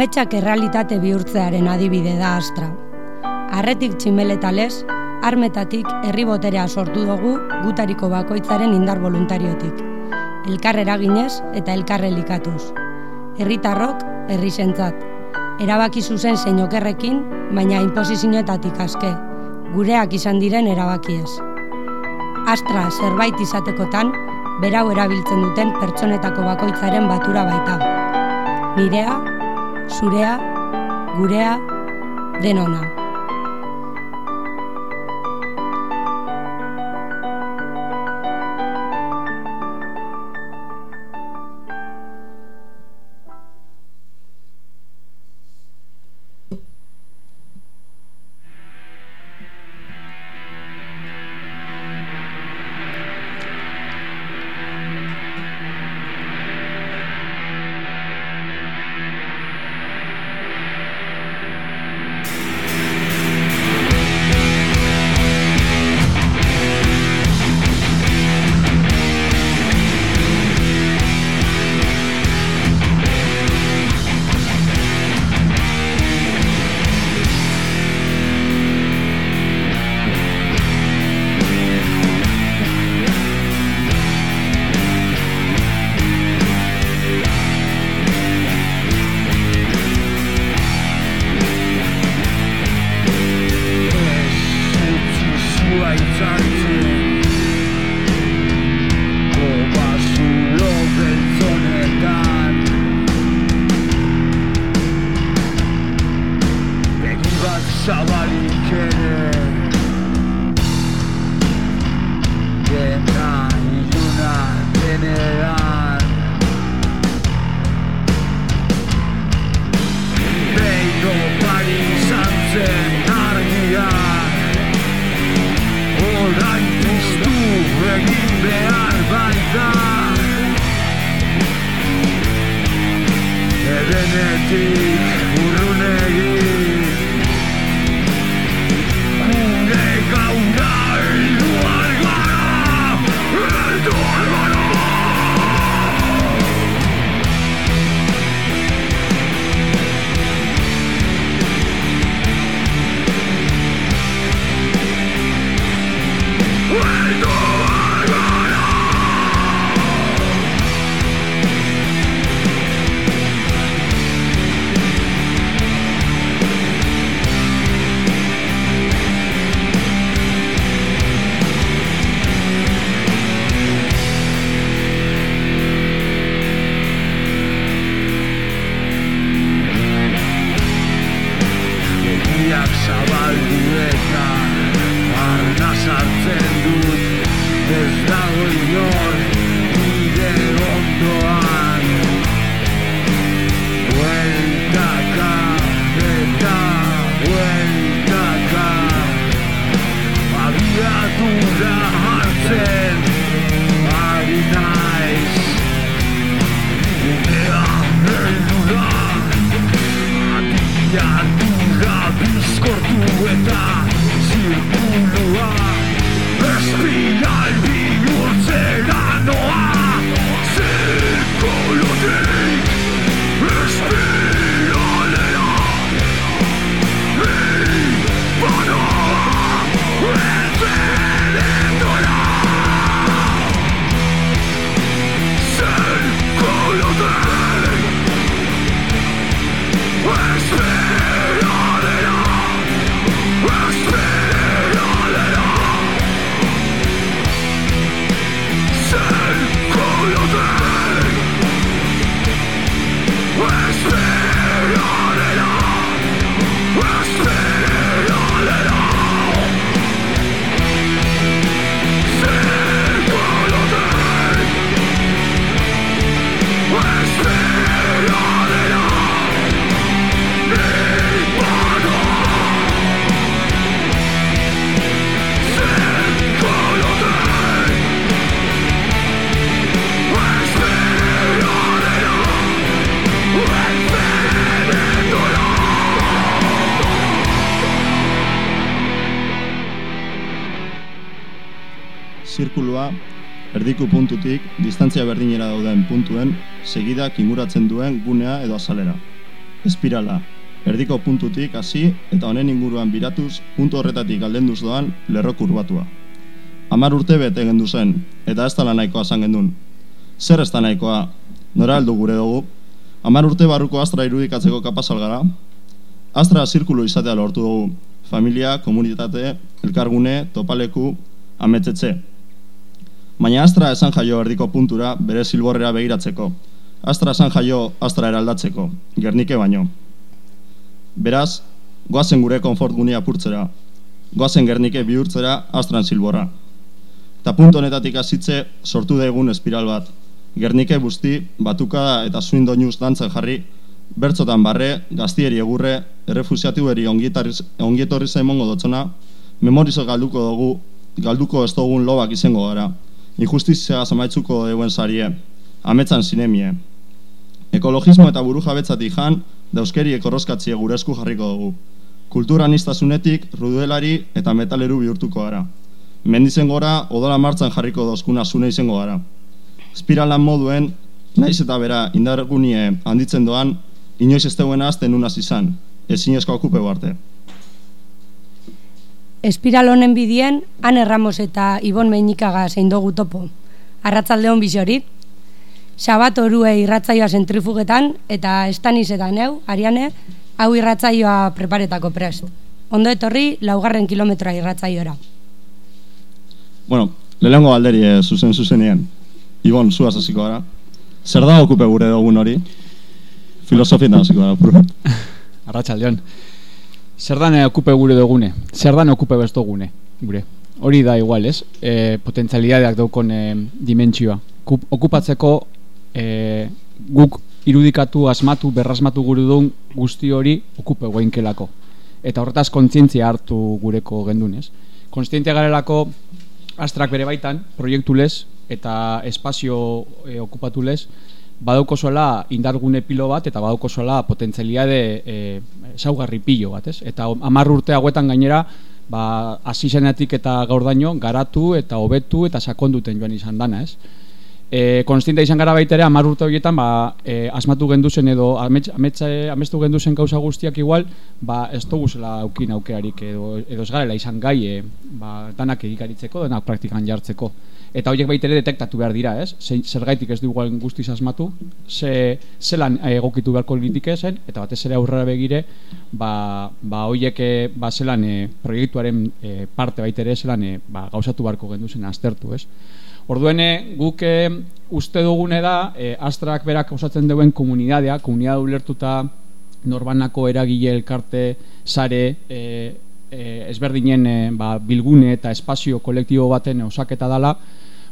Ametsak errealitate bihurtzearen adibide da astra. Arretik tximeletalez, armetatik herri boterea sortu dugu gutariko bakoitzaren indar voluntariotik. Elkar eraginez eta elkar elikatuz. Herritarrok, herri sentzat. Erabaki zuzen zein okerrekin, baina inposizioetatik aske. Gureak izan diren erabakiez. Astra zerbait izatekotan, berau erabiltzen duten pertsonetako bakoitzaren batura baita. Nirea, zurea, gurea, denona. Erdiku puntutik, distantzia berdinera dauden puntuen, segidak inguratzen duen gunea edo azalera. Espirala, erdiko puntutik hasi eta honen inguruan biratuz, puntu horretatik aldenduz doan lerro kurbatua. Amar urte bete gendu zen, eta ez tala nahikoa zan gendun. Zer ez nahikoa, nora heldu gure dugu, Amar urte barruko astra irudikatzeko kapazal gara. Astra zirkulu izatea lortu dugu. Familia, komunitate, elkargune, topaleku, ametzetze. Baina astra esan jaio erdiko puntura bere zilborrera begiratzeko. Astra esan jaio astra eraldatzeko, gernike baino. Beraz, goazen gure konfort gunea purtzera. Goazen gernike bihurtzera astran zilborra. Eta punto honetatik hasitze sortu da egun espiral bat. Gernike busti, batuka eta zuin doinuz dantzen jarri, bertzotan barre, gaztieri egurre, errefusiatu eri ongietorri zaimongo dotzona, memorizo galduko dugu, galduko ez dugun lobak izango gara, injustizia zamaitzuko eguen sarie, ametzan zinemie. Ekologismo eta buru jabetzatik jan, dauskeri ekorrozkatzie gure esku jarriko dugu. Kultura nistasunetik, ruduelari eta metaleru bihurtuko gara. Mendizen gora, odola martzan jarriko dozkuna zune izango gara espiralan moduen, naiz eta bera indargunie handitzen doan, inoiz ez deuen azten unaz izan, ezin esko okupe arte. Espiral honen bidien, Ane Ramos eta Ibon Meinikaga zein dugu topo. Arratzaldeon bizori. Sabat orue irratzaioa zentrifugetan eta estaniz eta neu, ariane, hau irratzaioa preparetako prest. Ondo etorri, laugarren kilometroa irratzaiora. Bueno, lehenko alderi eh, zuzen zuzenean. Ibon, zu hasiko gara. Zer da okupe gure dugun hori? Filosofia da hasiko gara, profe. Arratxaldeon. Zer da okupe gure dugune? Zer da okupe besto gune? Gure. Hori da igual, ez? E, potentzialidadeak daukon e, dimentsioa. okupatzeko e, guk irudikatu, asmatu, berrasmatu gure dugun guzti hori okupe guainkelako. Eta horretaz kontzientzia hartu gureko gendunez. Kontzientzia garelako astrak bere baitan, proiektu lez, eta espazio e, okupatu lez, badauko zola indargune pilo bat, eta badauko zola potentzialiade e, saugarri pilo bat, ez? Eta amar urte hauetan gainera, ba, asizenetik eta gaur daño, garatu eta hobetu eta sakonduten joan izan dana, ez? E, konstienta izan gara baita ere, amar urte horietan, ba, e, asmatu genduzen edo amets, amestu genduzen gauza guztiak igual, ba, ez dugu zela aukin aukerarik edo, edo ez garela izan gai, e, ba, danak egikaritzeko, danak praktikan jartzeko eta horiek baita ere detektatu behar dira, ez? Zergaitik ez du igual guztiz asmatu, ze, zelan egokitu beharko litike zen, eta batez ere aurrera begire, ba, ba horiek eh, ba, zelan e, proiektuaren e, parte baita ere zelan e, ba, gauzatu beharko gendu zen aztertu, ez? Orduene, guk e, uste dugune da, e, astrak berak osatzen duen komunidadea, komunidadea ulertuta norbanako eragile elkarte, sare, e, e, ezberdinen e, ba, bilgune eta espazio kolektibo baten osaketa dala,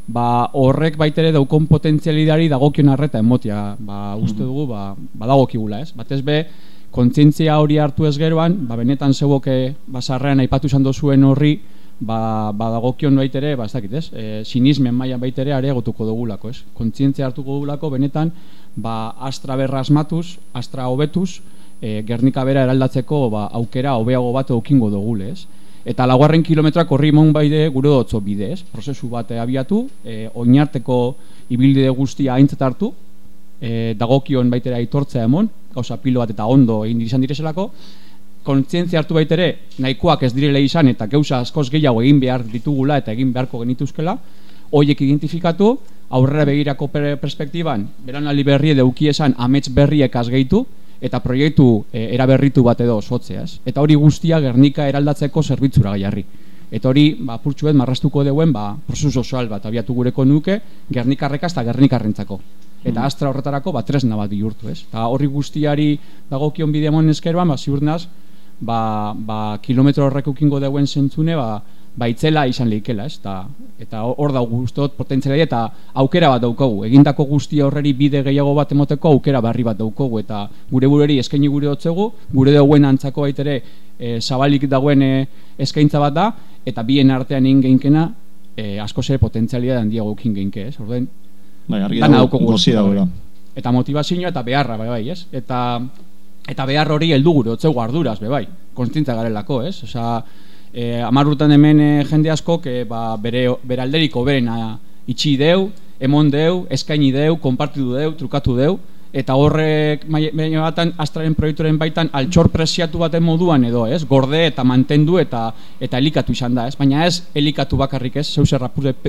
ba, horrek baitere daukon potentzialidari dagokion arreta emotia, ba, uste dugu, ba, ba dagokigula, ez? Batez be, kontzientzia hori hartu ez geroan, ba, benetan zeboke basarrean aipatu izan dozuen horri, ba, ba dagokion baitere, ba, ez dakit, ez? E, sinismen maila baitere areagotuko dugulako, ez? Kontzientzia hartuko dugulako, benetan, ba, astra berra asmatuz, astra hobetuz, e, Gernika bera eraldatzeko ba, aukera hobeago bat eukingo dugule, ez? Eta laguarren kilometroak horri mon baide gure dutzo bide, ez? Prozesu bat abiatu, e, oinarteko ibilde guztia aintzat hartu, e, dagokion baitera aitortzea emon, gauza pilo bat eta ondo egin izan direzelako, kontzientzia hartu baitere nahikoak ez direle izan eta gauza askoz gehiago egin behar ditugula eta egin beharko genituzkela, hoiek identifikatu, aurrera begirako perspektiban, beran ali berri edo esan amets berriek azgeitu, eta proiektu e, eraberritu bat edo sotzeaz. Eta hori guztia Gernika eraldatzeko zerbitzura gaiarri. Eta hori, ba, purtsuet, marrastuko deuen, ba, prozesu sozial bat abiatu gureko nuke, Gernikarreka eta Gernikarrentzako. Eta mm. astra horretarako, ba, tresna bat bihurtu, ez? Eta hori guztiari dagokion bideamon eskeroan, ba, ziurnaz, ba, ba, kilometro horrek ukingo deuen zentzune, ba, baitzela izan leikela, ez? Ta, eta hor da guztot potentziala eta aukera bat daukagu. Egindako guztia horreri bide gehiago bat emoteko aukera barri bat daukagu eta gure bureri eskaini gure hotzegu, gure dauen antzako baitere e, zabalik dagoen e, eskaintza bat da eta bien artean egin geinkena e, asko zer potentzialia handiago ekin geinke, ez? Orden bai, argi dago. Eta motivazioa eta beharra bai, bai, ez? Eta eta behar hori heldu gure hotzegu arduraz, bai, bai. Konstintza garelako, ez? Osea, e, amar urtan hemen e, jende asko, e, ba, bere, bere alderiko berena Itxi deu, emon deu, eskaini deu, konpartidu deu, trukatu deu, eta horrek baina batan astraren proiektuaren baitan altxor presiatu baten moduan edo, ez? Gorde eta mantendu eta eta elikatu izan da, ez? Baina ez elikatu bakarrik, ez? Zeu zer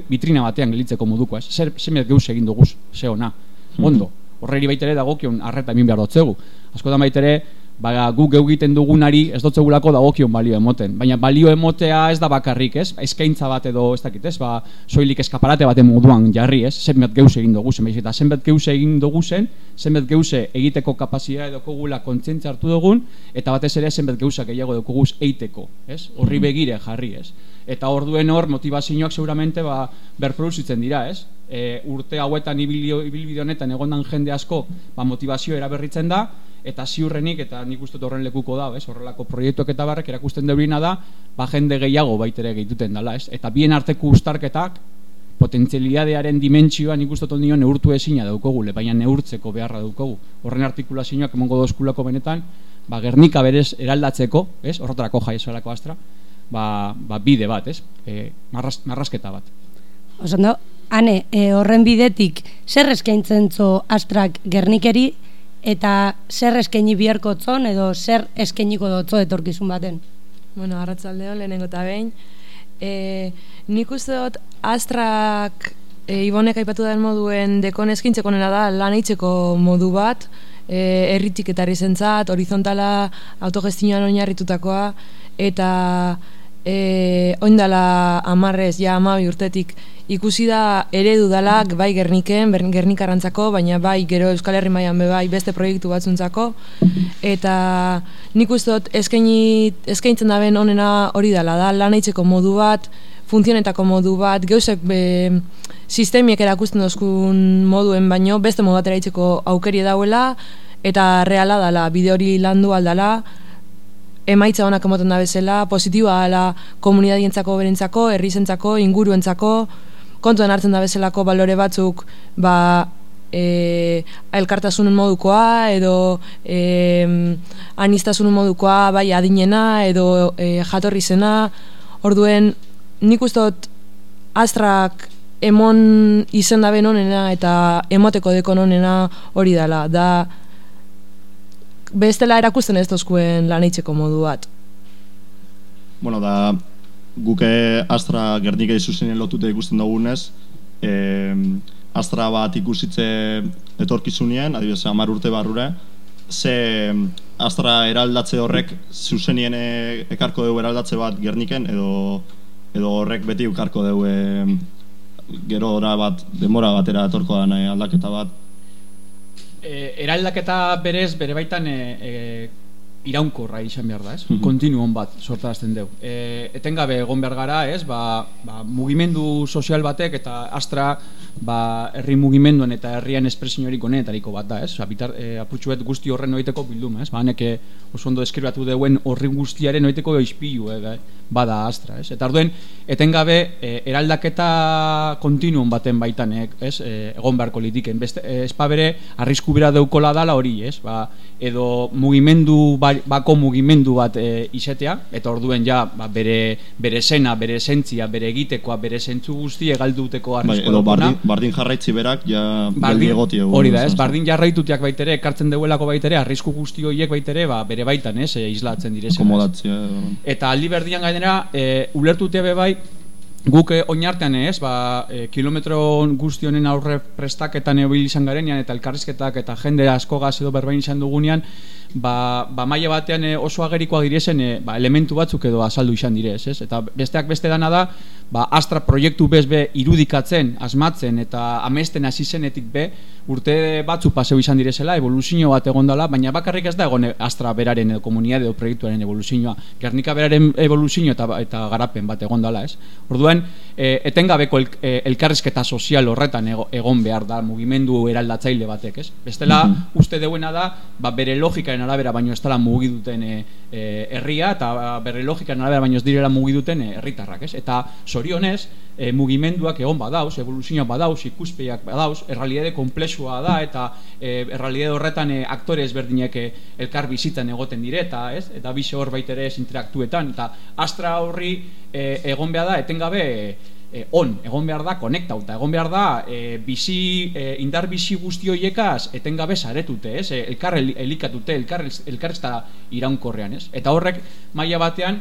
vitrina batean gelitzeko moduko, ez? Zer zemet geuz egin dugu, ze ona. Mhm. Ondo. Horreri baitere dagokion arreta emin behar dotzegu. Askotan baitere ba, gu geu egiten dugunari ez dotzegulako dagokion balio emoten. Baina balio emotea ez da bakarrik, ez? Eskaintza bat edo ez dakit, ez? Ba, soilik eskaparate baten moduan jarri, ez? Zenbet geuz egin dugu zen, eta zenbet geuz egin dugu zen, zenbet geuze egiteko kapazia edo kogula kontzientzia hartu dugun, eta batez ere zenbet geuzak gehiago guz eiteko, ez? Horri begire jarri, ez? Eta orduen hor motivazioak seguramente ba, berproduzitzen dira, ez? E, urte hauetan ibilbide honetan egondan jende asko ba, motivazio eraberritzen da, eta ziurrenik eta nik uste horren lekuko da, ez? Horrelako proiektuak eta barrek erakusten deurina da, ba jende gehiago baitere gehituten dela, ez? Eta bien arteko ustarketak potentzialidadearen dimentsioa nik uste dio neurtu ezina daukogule, baina neurtzeko beharra daukogu. Horren artikulazioak emongo dozkulako benetan, ba Gernika berez eraldatzeko, ez? Horretarako jaiesolako astra, ba, ba bide bat, ez? E, marras, marrasketa bat. Osondo, ane, e, horren bidetik zer eskaintzen zo astrak Gernikeri eta zer eskaini biharko tzon edo zer eskainiko dotzo etorkizun baten? Bueno, arratzaldeo, lehenengo eta behin. E, nik uste dut astrak e, ibonek aipatu den moduen dekon eskintzeko nena da lan modu bat, e, erritik eta zentzat, horizontala autogestinoan oinarritutakoa, eta e, oindala amarrez, ja amabi urtetik, ikusi da eredu dalak bai Gerniken, Gernikarantzako, baina bai gero Euskal Herri mailan bai beste proiektu batzuntzako. Eta nik uste dut eskaini eskaintzen da ben honena hori dela da lanaitzeko modu bat, funtzionetako modu bat, geusek be sistemiek erakusten dozkun moduen baino beste modu batera itzeko aukeri dauela eta reala dala, bide hori landu aldala emaitza honak emoten da bezala, positiboa dela komunidadientzako berentzako, herrizentzako, inguruentzako, kontuan hartzen da bezalako balore batzuk ba, e, elkartasunen modukoa edo e, anistasunen modukoa bai adinena edo e, jatorri zena. Orduen nik ustot astrak emon izen da onena eta emoteko dekon onena hori dela. Da bestela erakusten ez dozkuen laneitzeko modu bat Bueno, da, guke Astra Gernika izuzenen lotute ikusten dugunez, e, Astra bat ikusitze etorkizunien, adibidez, amar urte barrure, ze Astra eraldatze horrek zuzenien ekarko dugu eraldatze bat Gerniken, edo, edo horrek beti ukarko dugu e, gero bat, demora batera etorko da nahi aldaketa bat. E, eraldaketa berez, bere baitan e, e, iraunkorra izan behar da, ez? Mm Kontinuon bat sortarazten dugu. E, etengabe egon behar gara, ez? Ba, ba, mugimendu sozial batek eta astra ba, herri mugimenduan eta herrian espresiorik honetariko bat da, ez? Bitar, e, apurtxuet guzti horren noiteko bildum, ez? Ba, neke oso ondo eskribatu deuen horri guztiaren noiteko ispilu, eh, bada astra, ez? Eta orduen, etengabe e, eraldaketa kontinuon baten baitan, ez? E, egon beharko litiken. Beste, espa bere, arrisku bera deukola dala hori, ez? Ba, edo mugimendu ba, bako mugimendu bat e, isetea eta orduen ja ba, bere, bere sena, bere esentzia, bere egitekoa, bere zentzu guzti egalduteko bai, arrisko edo bardin, bardin jarraitzi berak ja bardin, egoti hori da, ez, bardin jarraitutiak baitere ekartzen deuelako baitere, arrisku guzti horiek baitere ba, bere baitan, ez, e, islatzen direzena eta aldi berdian gainera e, ulertutea be bai Guk eh, oinartean ez, ba, eh, kilometro guzti honen aurre prestaketan ebil izan garenean eta elkarrizketak eta jende asko gaz edo berbain izan dugunean, ba, ba maila batean eh, oso agerikoa direzen eh, ba, elementu batzuk edo azaldu izan direz, ez? Eta besteak beste dana da, ba, Astra proiektu bez be irudikatzen, asmatzen eta amesten hasi zenetik be, urte batzu paseu izan direzela, evoluzio bat egon dela, baina bakarrik ez da egon Astra beraren edo komunidade edo proiektuaren evoluzioa. Gernika beraren evoluzio eta, eta garapen bat egon dela, ez? Orduan, e, etengabeko el, e, elkarrizketa sozial horretan egon behar da mugimendu eraldatzaile batek, ez? Bestela, mm uste deuena da, ba, bere logikaren arabera baino ez dela mugiduten e, herria, eta bere logikaren arabera baino ez direla mugiduten herritarrak, ez? Eta zorionez, e, mugimenduak egon badauz, evoluzioak badauz, ikuspeiak badauz, errealidade komplexua da, eta e, errealidade horretan e, aktore ezberdinek e, elkar bizitan egoten direta, ez? Eta bize hor baitere ez interaktuetan, eta astra horri e, egon behar da, etengabe, e, on, egon behar da konektauta, egon behar da e, bizi, e, indar bizi guzti hoiekaz etengabe saretute, ez? E, elkar elikatute, elkar, elkar ez da iraunkorrean, ez? Eta horrek maila batean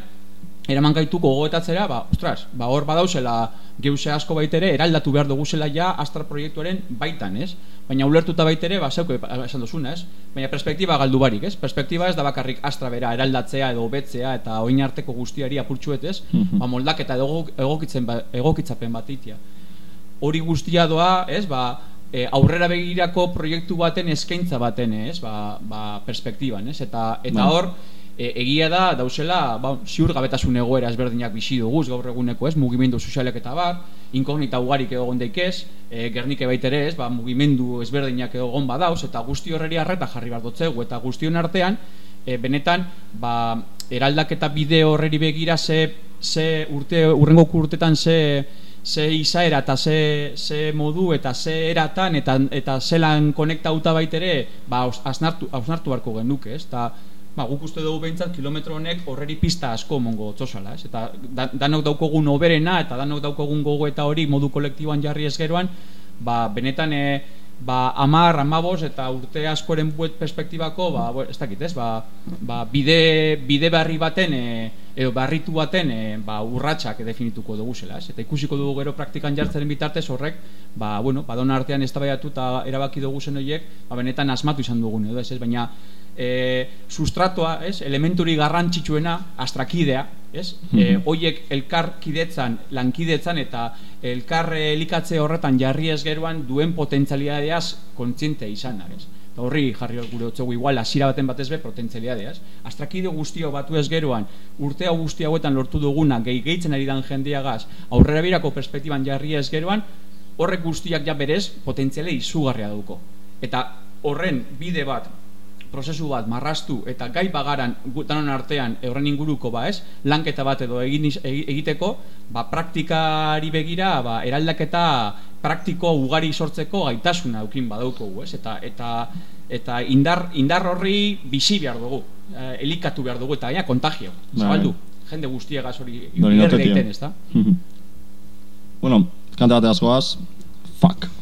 eraman gaituko gogoetatzera, ba, ostras, ba, hor badauzela geuse asko baitere, eraldatu behar dugu zela ja Astra proiektuaren baitan, ez? Baina ulertuta baitere, ba, zeuko esan duzuna, ez? Baina perspektiba galdu barik, ez? Perspektiba ez da bakarrik Astra bera eraldatzea edo betzea eta oin arteko guztiari apurtxuet, ez? Mhm. Ba, moldaketa edo egokitzen ba, egokitzapen bat itia. Hori guztia doa, ez? Ba, e, aurrera begirako proiektu baten eskaintza baten, ez? Ba, ba, perspektiban, ez? Eta, eta bai. hor, e, egia da dauzela ba, ziur gabetasun egoera ezberdinak bizi duguz gaur eguneko ez mugimendu sozialek eta bar inkognita ugarik egon daikez e, gernike baitere ez ba, mugimendu ezberdinak egon badauz eta guzti horreri arreta jarri bat dotzegu eta guztion artean e, benetan ba, eraldaketa bideo horreri begira ze, ze urte, urrengo urtetan ze ze izaera eta ze, ze modu eta ze eratan eta, eta zelan konektauta baitere ba, ausnartu, ausnartu harko genuke ez? Ta, ba, guk uste dugu behintzat kilometro honek horreri pista asko mongo txosala, ez? Eta da, danok daukogun oberena eta danok daukogun gogo eta hori modu kolektiboan jarri ez geroan, ba, benetan e, ba, amar, amabos eta urte askoren buet perspektibako, ba, ez dakit, ez? Ba, ba, bide, bide barri baten, e, edo barritu baten, e, ba, urratxak definituko dugu zela, ez? Eta ikusiko dugu gero praktikan jartzaren bitartez horrek, ba, bueno, ba, artean ez eta erabaki dugu zen horiek, ba, benetan asmatu izan dugun, edo, ez? Baina, e, sustratoa, ez? Elementuri garrantzitsuena astrakidea, ez? Mm hoiek elkar kidetzan, lankidetzan eta elkar elikatze horretan jarri ez geroan duen potentzialidadeaz kontziente izan, ez? Eta horri jarri gure otzegu igual hasiera baten batez be potentzialidadeaz. Astrakide guztio batu ez geroan urte hau guzti hauetan lortu duguna gehi gehitzen ari dan jendeagaz aurrera birako perspektiban jarri ez geroan horrek guztiak ja berez potentziale izugarria duko. Eta horren bide bat prozesu bat marrastu eta gai bagaran danon artean horren inguruko ba ez lanketa bat edo egin egiteko ba praktikari begira ba eraldaketa praktiko ugari sortzeko gaitasuna aukin badauko ez eta eta eta indar indar horri bizi behar dugu eh, elikatu behar dugu eta ja kontagio bai. zabaldu. Jende guztiagaz hori egiten ez da bueno kanta bat fuck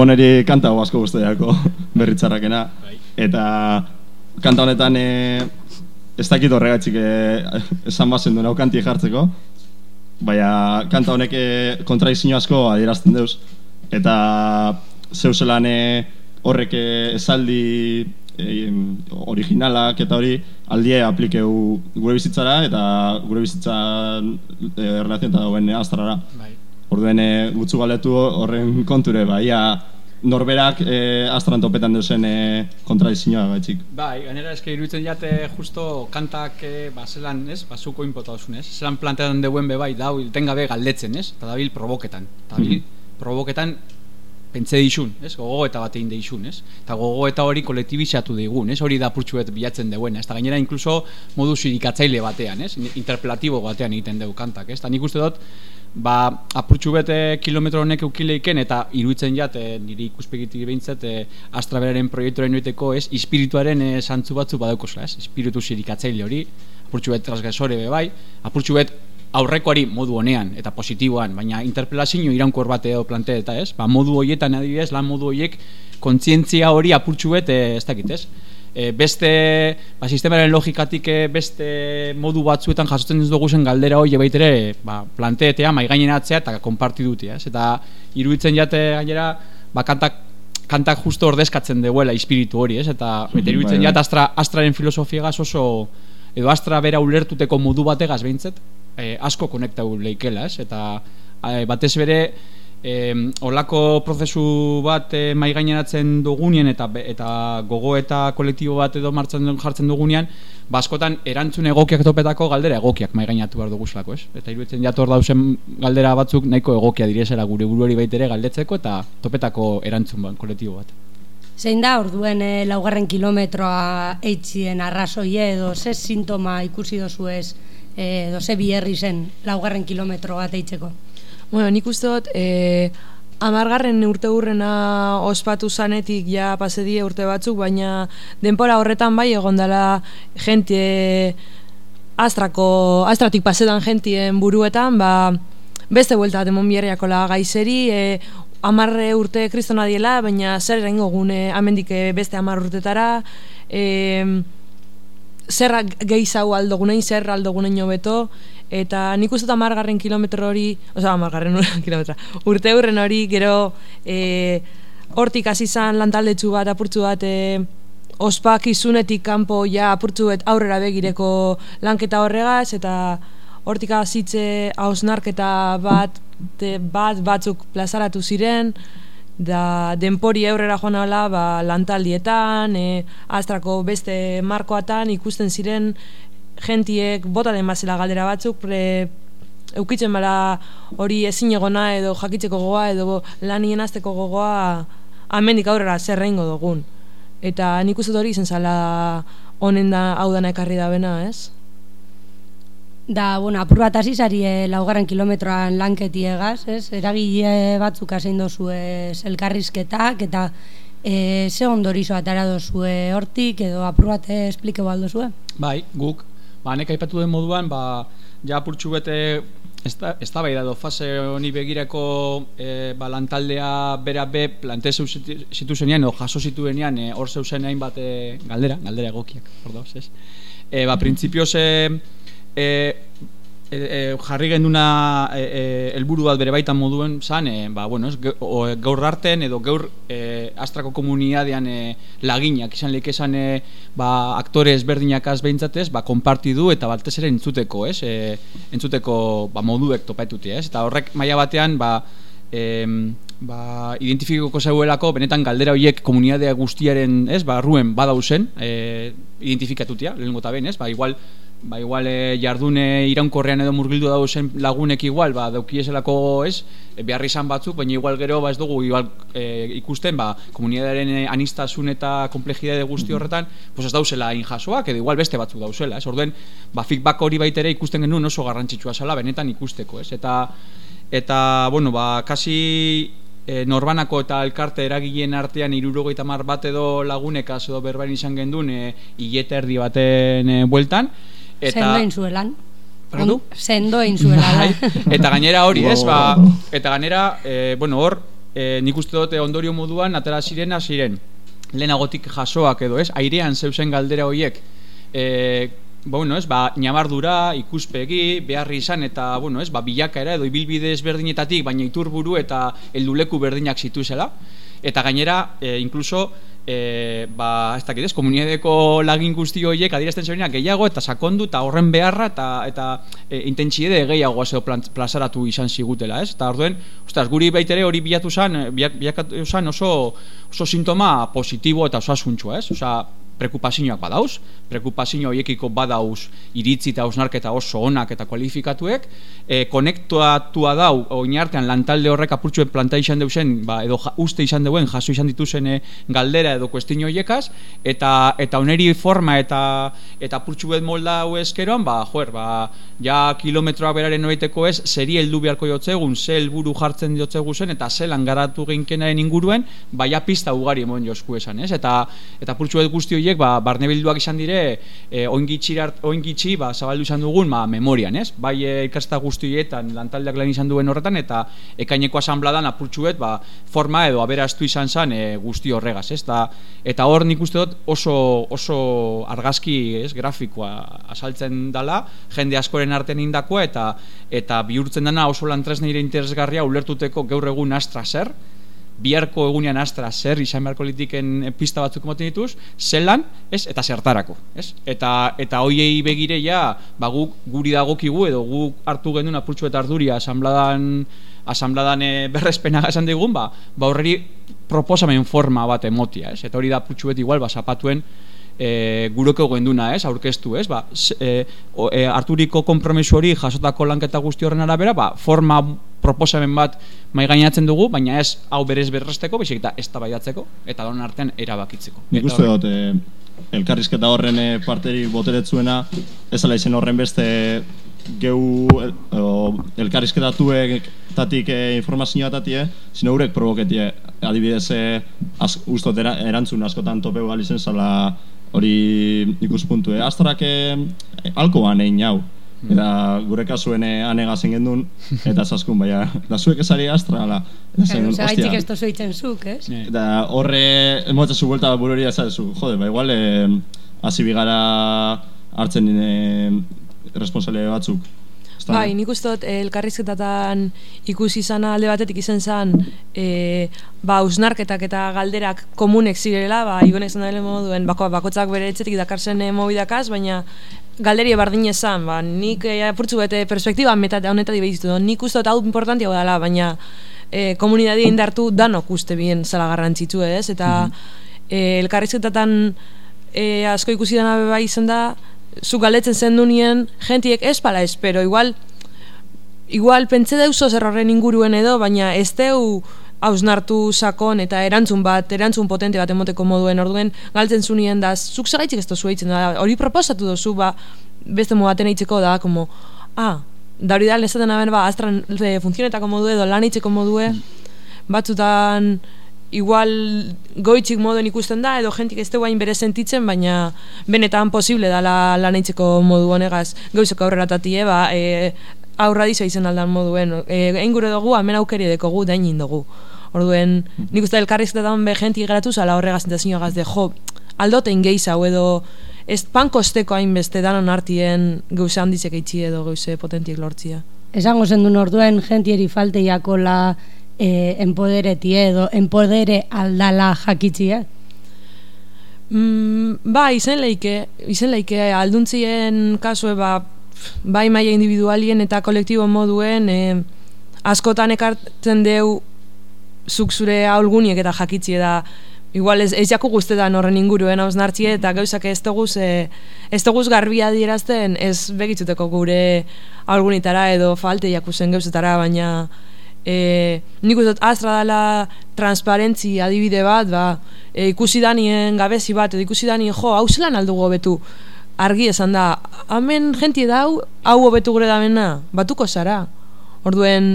Iboneri kanta asko guztiako berritzarrakena. Eta kanta honetan e, ez dakit horregatik e, esan bazen duen kanti jartzeko. Baina kanta honek e, kontraizio asko adierazten deuz. Eta zeu zelan e, horrek esaldi e, originalak eta hori aldie aplikeu gure bizitzara eta gure bizitzan e, dauen astrara. Bai. Orduen e, gutxu galetu horren konture, bai, ia, norberak e, astran topetan duzen e, kontradizioa gaitxik. Bai, gainera eske iruditzen jate justo kantak e, ba, zelan, ez? Ba, zuko inpota osun, ez? Zelan plantean deuen be bai, dau, gabe galdetzen, ez? Eta dabil provoketan. Eta dabil provoketan pentsa dixun, ez? Gogoeta bat egin dixun, ez? Eta gogoeta hori kolektibizatu digun, ez? Hori da purtsuet bilatzen deuen, ez? Eta gainera inkluso modu sirikatzaile batean, ez? Interpelatibo batean egiten dugu kantak, ez? Eta nik uste dut, ba, apurtxu bete kilometro honek eukileiken eta iruditzen jat, e, niri ikuspegitik behintzat, e, Astra beraren proiektuaren nueteko, ez, espirituaren e, santzu batzu badaukozela, ez, espiritu sirikatzaile hori, apurtxu bet transgresore be bai, apurtxu bet aurrekoari modu honean eta positiboan, baina interpelazio iraunkor bat edo plante eta ez, ba, modu hoietan adibidez, lan modu hoiek kontzientzia hori apurtxu bet, e, ez dakit ez, e, beste ba, sistemaren logikatik e, beste modu batzuetan jasotzen ez dugu zen galdera hori baitere ba, planteetea, mai gainenatzea eta konparti dutia, ez? Eta iruditzen jate gainera, ba, kantak kantak justo ordezkatzen duela espiritu hori, ez? Eta eta iruditzen Bai, bai. jat astra, astraren filosofiagaz oso edo astra bera ulertuteko modu bategaz behintzet, e, asko konektau leikela, ez? Eta e, batez bere e, olako prozesu bat e, mai gaineratzen dugunean eta eta gogo eta kolektibo bat edo martxan jartzen dugunean, ba askotan erantzun egokiak topetako galdera egokiak mai gainatu behar duguzlako, ez? Eta iruditzen jator dausen galdera batzuk nahiko egokia direzela gure buruari baitere galdetzeko eta topetako erantzun bat, kolektibo bat. Zein da orduen e, laugarren kilometroa eitxien arrazoie edo ze sintoma ikusi dozu ez e, edo ze bierri zen laugarren kilometro bat eitzeko? Bueno, nik uste dut, e, amargarren urte hurrena ospatu zanetik ja pasedie urte batzuk, baina denpora horretan bai egon dela jente astrako, astratik pasedan jentien buruetan, ba, beste buelta demon bierriakola gaizeri, e, amarre urte kristona diela, baina zer erango gune amendik e, beste amar urtetara, e, zerra gehizago aldogunein, zer aldogunein hobeto, eta nik uste amargarren kilometro hori, oza, amargarren kilometra, urte hurren hori, gero e, hortik hasi izan lantaldetxu bat, apurtzu bat, e, ospak izunetik kanpo ja apurtzuet aurrera begireko lanketa horregaz, eta hortik hasitze hausnarketa bat, bat batzuk plazaratu ziren, da denpori aurrera joan ala, ba, lantaldietan, e, astrako beste markoatan ikusten ziren jentiek bota den bazela galdera batzuk, pre, eukitzen bala hori ezin egona edo jakitzeko gogoa edo lanien azteko gogoa amendik aurrera zer dugun. Eta nik uste hori izen zala honen da hau dana ekarri da bena, ez? Da, bueno, apur bat hasi zari e, laugarren kilometroan lanketi egaz, ez? Eragile batzuk hasein dozu ez elkarrizketak, eta e, ze ondorizo atara dozue hortik, edo apur bat eh, esplikeu aldozue? Bai, guk, ba, nek aipatu den moduan, ba, ja apurtxu bete ez da bai edo fase honi begirako e, ba, lantaldea bera be plante zitu- zituzenean edo jaso zituenean e, hor zeuzen hainbat e, galdera, galdera egokiak, hor dauz, ez? E, ba, printzipioz e, e, e, e, jarri genduna e, e, helburu bat bere baitan moduen zan, e, ba, bueno, ez, ge- o, gaur arten edo gaur e, astrako komunidadean e, laginak izan lehik esan e, ba, aktore ezberdinak az behintzatez, ba, konpartidu eta batez ere entzuteko, ez? E, entzuteko ba, moduek topaituti, ez? Eta horrek maila batean, ba, em, ba, identifikoko zeuelako benetan galdera horiek komunidadea guztiaren, ez, ba, ruen badauzen, e, identifikatutia, lehenengo eta ben, ez, ba, igual, ba, igual e, jardune iraunkorrean edo murgildu dauzen lagunek igual, ba, daukieselako, ez, e, behar izan batzuk, baina igual gero, ba, ez dugu, igual e, ikusten, ba, komunidadaren e, anistasun eta komplejidade guzti horretan, pues ez dauzela injasoak, edo igual beste batzuk dauzela, ez, orduen, ba, feedback hori baitere ikusten genuen oso garrantzitsua zela, benetan ikusteko, ez, eta, eta, bueno, ba, kasi e, norbanako eta elkarte eragileen artean irurogeita mar bat edo lagunekaz edo berbain izan gendun e, hilete erdi baten e, bueltan Sendo egin zuelan. Barkatu? On- Sendo egin zuelan. Bai, eta gainera hori, ez, ba, Wow. eta gainera, e, bueno, hor, e, nik uste dut e, ondorio moduan, atera ziren, ziren, lehenagotik jasoak edo, ez, airean zeusen galdera horiek, e, bueno, ez, ba, ñabardura, ikuspegi, beharri izan, eta, bueno, ez, ba, bilakaera edo ibilbide ezberdinetatik, baina iturburu eta helduleku berdinak zituzela, eta gainera, e, incluso, e, ba, ez dakit ez, komunidadeko lagin guzti horiek adierazten zebenak gehiago eta sakondu eta horren beharra eta eta e, intentsiede gehiago zeo plazaratu izan zigutela, ez? Eta orduen, ostras, guri baitere hori bilatu zan, biak, bilakatu zan oso, oso sintoma positibo eta osasuntsua, ez? Osea, prekupazioak badauz, prekupazio horiekiko badauz iritzi eta ausnarketa oso onak eta kualifikatuek, e, konektuatua dau oinartean lantalde horrek apurtxuen planta izan deusen, ba, edo ja, uste izan deuen, jaso izan dituzen galdera edo kuestio horiekaz, eta eta oneri forma eta eta apurtxuet molda hau eskeroan, ba, joer, ba, ja kilometroa beraren noiteko ez, zeri heldu beharko jotzegun, ze helburu jartzen jotzegu zen, eta zelan garatu ginkenaren inguruen, ba, ja pista ugari emon josku esan, ez? Eta, eta apurtxuet guzti horiek, ba, barne bilduak izan dire, e, oingitxi, oingitxi ba, zabaldu izan dugun, ba, memorian, ez? Bai, e, ikasta guzti horietan, lantaldeak lan izan duen horretan, eta ekaineko asanbladan apurtxuet, ba, forma edo aberastu izan zen e, guzti horregaz, ez? Eta, eta hor nik uste dut oso, oso argazki, ez, grafikoa asaltzen dala, jende askoren artean indakoa, eta eta bihurtzen dana oso lantresneire interesgarria ulertuteko gaur egun astra zer, biharko egunean astra zer izan beharko litiken pista batzuk moten dituz, zelan, ez, eta zertarako, ez? Eta, eta hoiei begire ja, ba, guk guri dagokigu edo guk hartu gendun apurtxu eta arduria asanbladan, asanbladan e, berrespena esan digun, ba, ba horreri proposamen forma bat emotia, ez? Eta hori da apurtxu igual, ba, zapatuen, e, guroko genduna, ez, aurkeztu, ez, ba, e, o, e, harturiko konpromiso hori jasotako lanketa guzti horren arabera, ba, forma proposamen bat mai gainatzen dugu, baina ez hau berez berresteko, baizik eta eztabaidatzeko eta donen artean erabakitzeko. Nik uste dut, e, elkarrizketa horren e, parteri boteretzuena, ez ala izen horren beste geu el, o, elkarrizketatuek tatik e, informazioa tatie, zine eurek provoketie, adibidez, e, az, ustot era, erantzun askotan topeu alizen zala hori ikuspuntu, e, astrak e, alkoan egin hau. Eta gure kasuen anega zen gendun, eta zaskun, baina, da zuek esari astra, ala. Eta zen, Zergatik hostia. ez tozu eitzen zuk, ez? Eh, Eta horre, emotza zu buelta bururi ezazu, jode, ba igual, eh, hasi bigara hartzen eh, responsable batzuk. Ezta? Bai, nik uste dut eh, elkarrizketatan ikusi izana alde batetik izen zan e, ba, usnarketak eta galderak komunek zirela, ba, igonek zan dela moduen, bako, bakotzak bere etxetik dakarzen e, mobidakaz, baina galderi bardin esan, ba, nik e, apurtzu bete perspektiba metate honetatik behizitu dut, nik uste dut hau importantia dela, baina e, komunitatea indartu danok uste bien zela garrantzitsu ez, eta e, elkarrizketatan e, asko ikusi dena bai izan da, zu galdetzen zen nien, jentiek ez pala espero, igual, igual pentsa deuso zer horren inguruen edo, baina ez deu hausnartu sakon eta erantzun bat, erantzun potente bat emoteko moduen orduen galtzen zunien da, zuk zagaitzik ez tozu eitzen da, hori proposatu dozu, ba, beste modaten eitzeko da, como, ah, da hori da lezaten aben, ba, astran e, funtzionetako modu edo lan eitzeko modue, batzutan igual goitzik moduen ikusten da edo jentik ez dugu hain bere sentitzen baina benetan posible dala lan eitzeko modu honegaz. Gauzeko aurrera tatie ba e, aurra dizo izen aldan moduen. E, gure dugu hemen aukeri dekogu dainin dugu. Orduen nik uste elkarrizketetan be jentik geratu zala horregaz eta zinogaz de jo aldote ingeiz hau edo ez pankosteko hainbeste danon artien gauze handizek eitzi edo gauze potentiek lortzia. Esango zen orduen jentieri falteiako la eh, enpodereti edo enpodere aldala jakitzia. Mm, ba, izen leike, izen leike alduntzien kasue ba, bai maila individualien eta kolektibo moduen e, askotan ekartzen deu zuk zure aulguniek eta jakitzie da igual ez, ez jaku guztetan horren inguruen hauz nartzie eta gauzak ez toguz e, ez toguz garbia dierazten ez begitzuteko gure aulgunitara edo falte jakusen gauzetara baina e, nik uste astra dela transparentzi adibide bat, ba, e, ikusi danien gabezi bat, edo ikusi danien jo, hau zelan aldugu hobetu, argi esan da, hemen jentie dau, hau hobetu gure damena, batuko zara. Orduen,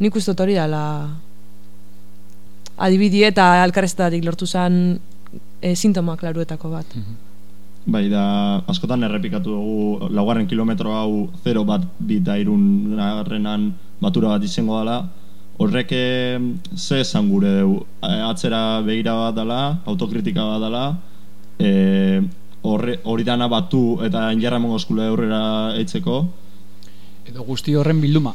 nik uste hori dela adibidi eta alkarrezetatik lortu zen e, sintoma klaruetako bat. Mhm. Bai, da, askotan errepikatu dugu, laugarren kilometro hau 0 bat bita irun batura bat izango dela, horrek ze esan gure eh, atzera begira bat dela, autokritika bat dela, e, hori dana batu eta injarra mongo eskule aurrera eitzeko. Edo guzti horren bilduma,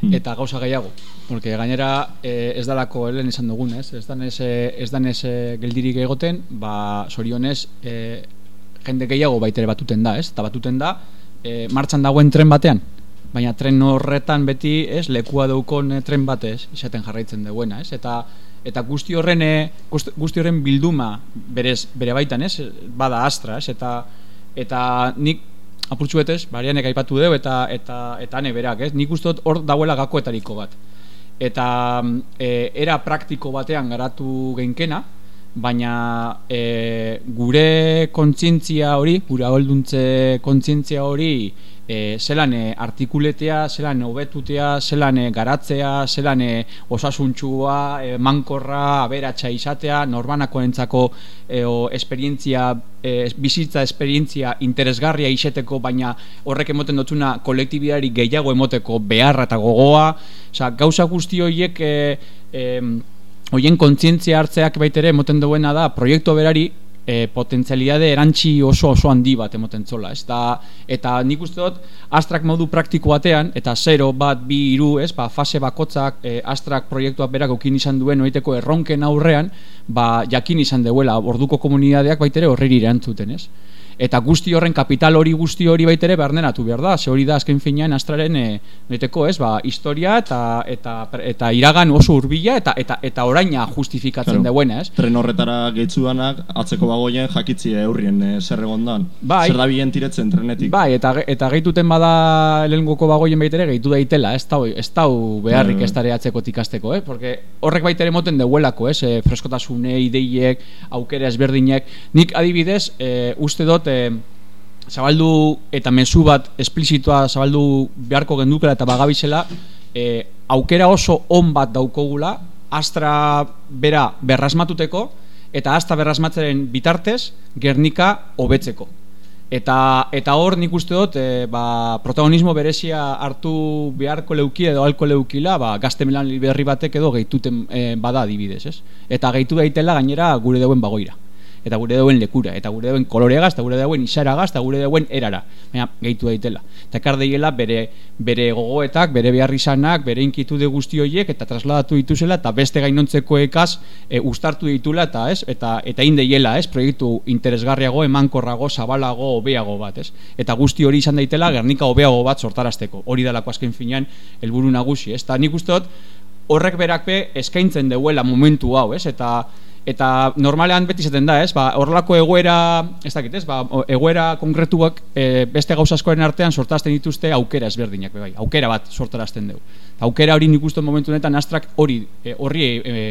hmm. eta gauza gehiago. Porque gainera e, ez dalako helen izan dugun, ez? Ez dan ez, ez, dan ez geldirik egoten, ba, sorionez, e, jende gehiago baitere batuten da, ez? Eta batuten da, e, martxan dagoen tren batean, baina tren horretan beti, ez, lekua daukon eh, tren batez, izaten jarraitzen duena, ez? Eta eta guzti horren eh, guzti horren bilduma berez, bere baitan, ez? Bada astra, ez? Eta eta nik apurtxu betez, barianek aipatu deu eta eta eta ane berak, ez? Nik uste hor dauela gakoetariko bat. Eta e, era praktiko batean garatu geinkena, baina e, gure kontzientzia hori, gure aholduntze kontzientzia hori e, zelan e, artikuletea, zelan hobetutea, zelan e, garatzea, zelan e, osasuntxua, e, mankorra, aberatsa izatea, norbanako entzako e, o, esperientzia, e, bizitza esperientzia interesgarria iseteko, baina horrek emoten dutuna kolektibidari gehiago emoteko beharra eta gogoa, Osa, gauza guzti horiek e, e, hoien kontzientzia hartzeak baitere emoten duena da proiektu berari e, potentzialidade erantzi oso oso handi bat emoten zola, ez da, eta nik uste dut astrak modu praktiko batean, eta 0, bat, bi, iru, ez, ba, fase bakotzak e, astrak proiektuak berak okin izan duen oiteko erronken aurrean, ba, jakin izan deuela, orduko komunidadeak baitere horreri erantzuten, ez? Eta guzti horren kapital hori guzti hori baitere barneratu behar da, ze hori da azken finean astraren e, ez, ba, historia eta, eta, eta iragan oso hurbila eta, eta, eta oraina justifikatzen claro. deuen, ez? Tren horretara gehitzuanak atzeko bagoien jakitzi eurrien e, zer egondan, bai, zer da bilen tiretzen trenetik. Bai, eta, eta gehituten bada lehengoko bagoien baitere gehitu daitela, ez da, ez da beharrik bai, ez dara atzeko tikasteko, eh? Porque horrek baitere moten deuelako, ez? E, freskotasune, ideiek, aukera ezberdinek, nik adibidez, e, uste dut e, zabaldu eta mezu bat esplizitoa zabaldu beharko gendukela eta bagabizela e, aukera oso on bat daukogula astra bera berrasmatuteko eta astra berrasmatzaren bitartez Gernika hobetzeko eta eta hor nik uste dut e, ba, protagonismo berezia hartu beharko leuki edo alko leukila ba, gazte berri batek edo gehituten e, bada adibidez ez? eta gehitu daitela gainera gure deuen bagoira eta gure dauen lekura, eta gure dauen koloreagaz, eta gure dauen isaragaz, eta gure dauen erara. Baina, gehitu daitela. Eta ekar deiela bere, bere gogoetak, bere beharri izanak, bere inkitude guzti horiek, eta trasladatu dituzela, eta beste gainontzeko ekaz e, ustartu ditula, eta ez, eta, eta indeiela, ez, proiektu interesgarriago, emankorrago, zabalago, obeago bat, ez. Eta guzti hori izan daitela, gernika obeago bat sortarazteko. Hori dalako azken finean, helburu nagusi, ez. Eta nik usteot, horrek berakpe eskaintzen deuela momentu hau, ez, eta eta normalean beti zaten da, ez? Ba, horrelako egoera, ez dakit, ez? Ba, egoera konkretuak e, beste gauzaskoaren artean sortarazten dituzte aukera ezberdinak, bai, aukera bat sortarazten dugu. Aukera hori nik momentu honetan astrak hori e, horri e,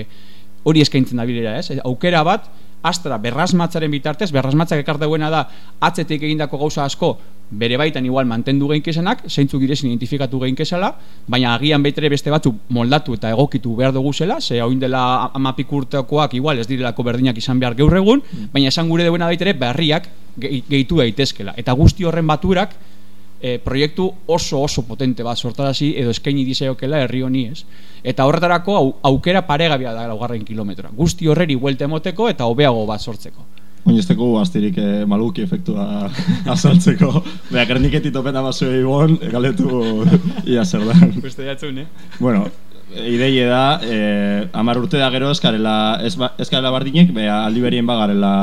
hori eskaintzen da bilera, ez? Aukera bat astra berrasmatzaren bitartez, berrasmatzak ekar dauena da atzetik egindako gauza asko bere baitan igual mantendu geinkesenak, zeintzuk girezin identifikatu geinkesala, baina agian baitere beste batzu moldatu eta egokitu behar dugu zela, ze hau indela amapikurtekoak igual ez direlako berdinak izan behar gaur egun, mm. baina esan gure duena baitere berriak gehitu daitezkela. Eta guzti horren baturak e, proiektu oso oso potente bat sortarazi edo eskaini diseokela herri honi ez. Eta horretarako au, aukera paregabia da laugarren kilometroa. Guzti horreri buelte emoteko eta hobeago bat sortzeko. Oinesteko astirik eh, maluki efektua azaltzeko. Bea, gerniketit topena baso ibon, galetu ia zer da. Beste jatzun, eh? bueno, ideie da, eh, amar urte da gero eskarela, ez, ba, eskarela bardinek, bea, aldi berien bagarela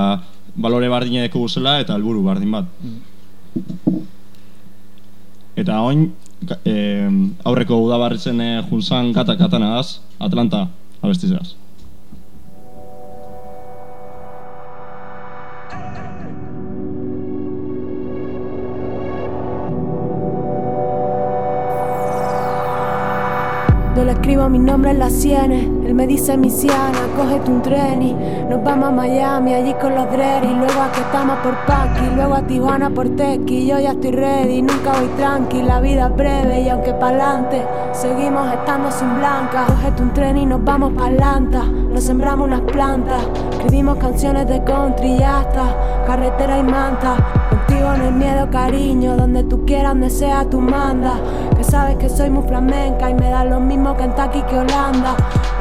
balore bardinek guzela eta helburu bardin bat. Eta oin, ka- eh, aurreko udabarritzen eh, junzan gata katanagaz, Atlanta, abestizaz. Mi nombre en las sienes, él me dice misiana, cógete un tren y nos vamos a Miami, allí con los dreads, y luego a Ketama por Paqui, luego a Tijuana por Tequi, yo ya estoy ready, nunca voy tranqui, la vida es breve y aunque pa'lante, seguimos estando sin blanca, cógete un tren y nos vamos pa' Atlanta, nos sembramos unas plantas, escribimos canciones de country y hasta carretera y manta, contigo no hay miedo cariño, donde tú quieras, donde sea tú manda, que sabes que soy muy flamenca y me da lo mismo Kentucky que Holanda.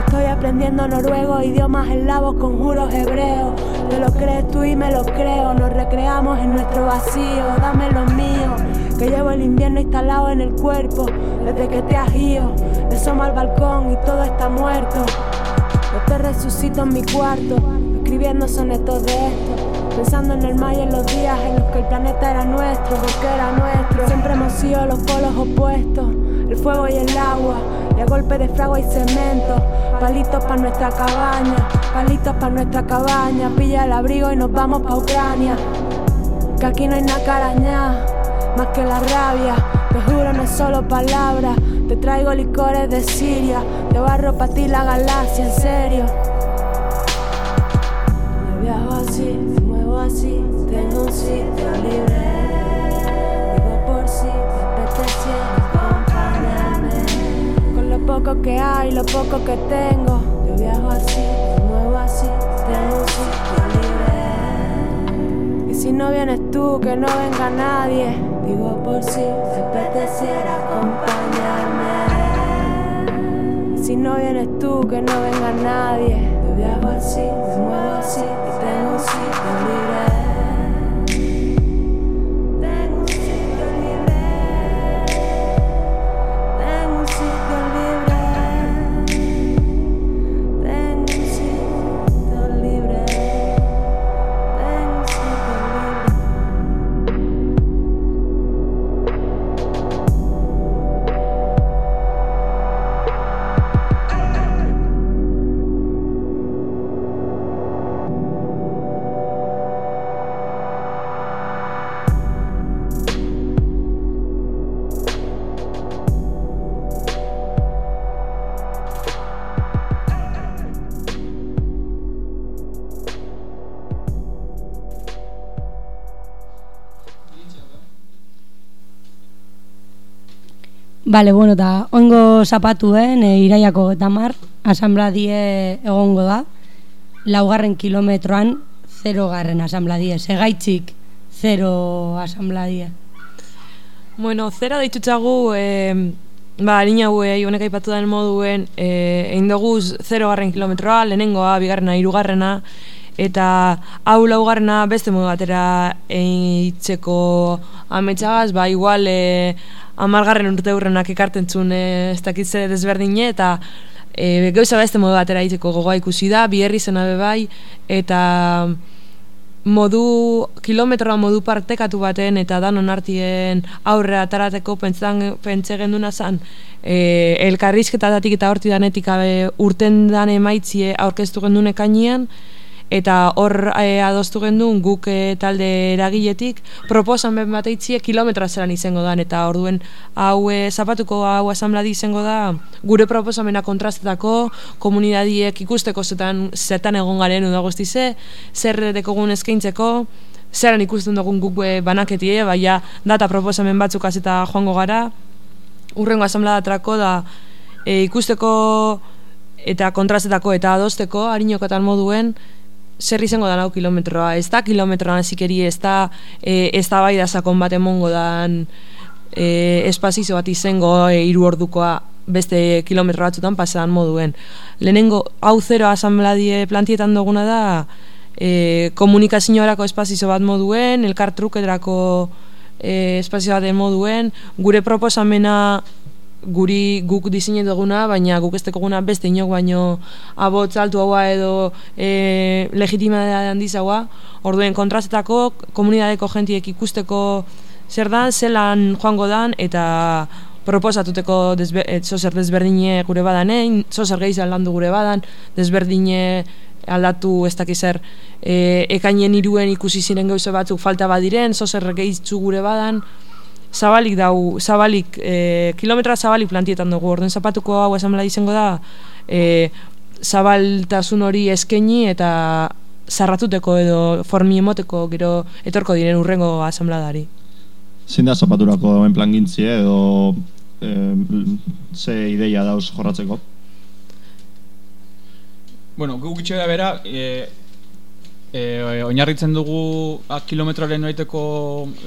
Estoy aprendiendo noruego, idiomas eslavos, conjuros hebreos. Te lo crees tú y me lo creo. Nos recreamos en nuestro vacío, dame lo mío. Que llevo el invierno instalado en el cuerpo desde que te has ido. Me al balcón y todo está muerto. Yo te resucito en mi cuarto, escribiendo sonetos de esto. Pensando en el mar y en los días en los que el planeta era nuestro, porque era nuestro. Siempre hemos sido los polos opuestos, el fuego y el agua. Y a golpe de fragua y cemento, palitos para nuestra cabaña, palitos para nuestra cabaña. Pilla el abrigo y nos vamos pa' Ucrania. Que aquí no hay nada arañar, más que la rabia. Te juro, no es solo palabras. Te traigo licores de Siria, te barro pa' ti la galaxia, en serio. Que hay, lo poco que tengo. Yo viajo así, muevo así, tengo un sitio libre. Y si no vienes tú, que no venga nadie. Digo por si me apeteciera acompañarme. Y si no vienes tú, que no venga nadie. Yo viajo así, muevo así tengo un sitio Bale, bueno, eta ongo zapatuen, e, iraiako eta mar, asambladie egongo da, laugarren kilometroan, zero garren asambladie, segaitzik zero asambladie. Bueno, zera deitutzagu, e, ba, harina hauei honek aipatu den moduen, e, egin doguz 0 garren kilometroa, lehenengoa, bigarrena, hirugarrena, eta hau laugarrena beste modu batera eitzeko ametsagaz, ba, igual e, amargarren urte hurrenak ekarten zuen e, ez dakitze desberdine, eta e, gauza beste modu batera eitzeko gogoa ikusi da, bierri zena be bai, eta modu kilometroa modu partekatu baten eta danon artien aurre atarateko pentsan pentse genduna zan e, elkarrizketatatik eta horti danetik abe, urten dan emaitzie aurkeztu gendun ekainean eta hor e, adostu gendun guk e, talde eragiletik proposamen bat eitzie kilometroa zelan izango dan. Eta orduen hau e, zapatuko hau asambladi izango da gure proposamena kontrastetako komunidadiek ikusteko zetan, zetan egon garen uda guztize zer dekogun eskaintzeko zeran ikusten dugun guk e, banaketie baina data proposamen batzuk eta joango gara. Urrengo asambladatrako da e, ikusteko eta kontrastetako eta adosteko harinokotan moduen zer izango da hau kilometroa, ez da kilometroan zikeri, ez da, e, ez da bai da sakon bat emongo dan e, espazizo bat izango e, hiru ordukoa beste kilometro batzutan pasean moduen. Lehenengo hau zero asambladie plantietan duguna da e, komunikaziorako espazio bat moduen, elkartruketarako e, espazio bat moduen, gure proposamena guri guk disine duguna, baina guk ez guna beste inok baino abotz altu haua edo e, legitimitatea handiz haua, orduen kontrazetako komunidadeko jentiek ikusteko zer da, zelan joango dan, eta proposatuteko desbe, et, zozer desberdine gure badan, eh? zozer gehizan landu gure badan, desberdine aldatu ez dakiz zer e, ekainen iruen ikusi ziren gauze batzuk falta badiren, zozer gehitzu gure badan, zabalik dau, zabalik, e, kilometra zabalik plantietan dugu, orden zapatuko hau esamela izango da, e, zabaltasun hori eskaini eta zarratuteko edo formi emoteko gero etorko diren urrengo asambladari. Zein da zapaturako dauen plan gintzi edo e, ze ideia dauz jorratzeko? Bueno, gu gitxe da bera, e, e, oinarritzen dugu a, kilometroaren noiteko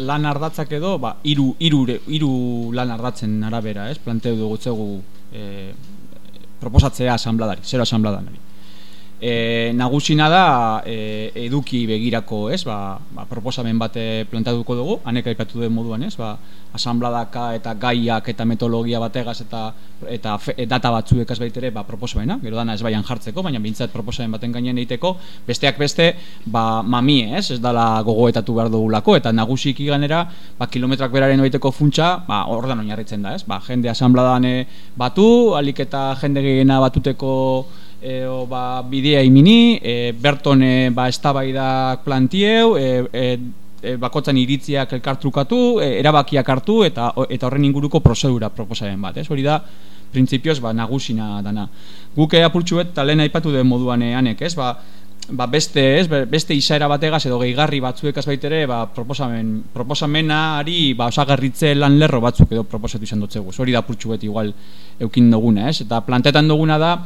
lan ardatzak edo, ba, iru, iru, iru lan ardatzen arabera, ez? Planteu dugu zegu e, proposatzea asambladari, zero asambladari e, nagusina da e, eduki begirako, ez? Ba, ba, proposamen bate plantatuko dugu, aneka aipatu den moduan, ez? Ba, asambladaka eta gaiak eta metodologia bategaz eta eta fe, e, data batzuek ez baitere ba, proposamena, gero dana ez baian jartzeko, baina bintzat proposamen baten gainean egiteko, besteak beste, ba, mami, ez? Ez dala gogoetatu behar dugulako, eta nagusik iganera, ba, kilometrak beraren egiteko funtsa, ba, ordan oinarritzen da, ez? Ba, jende asambladane batu, alik eta jende gehiena batuteko eo ba, bidea imini, e, berton e, ba, estabaidak plantieu, e, e, e, bakotzan iritziak elkartrukatu, e, erabakiak hartu eta eta horren inguruko prozedura proposaren bat, ez? Hori da, printzipioz, ba, nagusina dana. Guk apurtxuet, eta lehen aipatu den moduan eanek, ez? Ba, ba beste, ez, beste izaera bategaz edo gehigarri batzuek az baitere, ba, proposamen, proposamenari ba, osagarritze lan lerro batzuk edo proposatu izan dutzegu. Hori da apurtxuet igual eukin duguna, ez? Eta plantetan duguna da,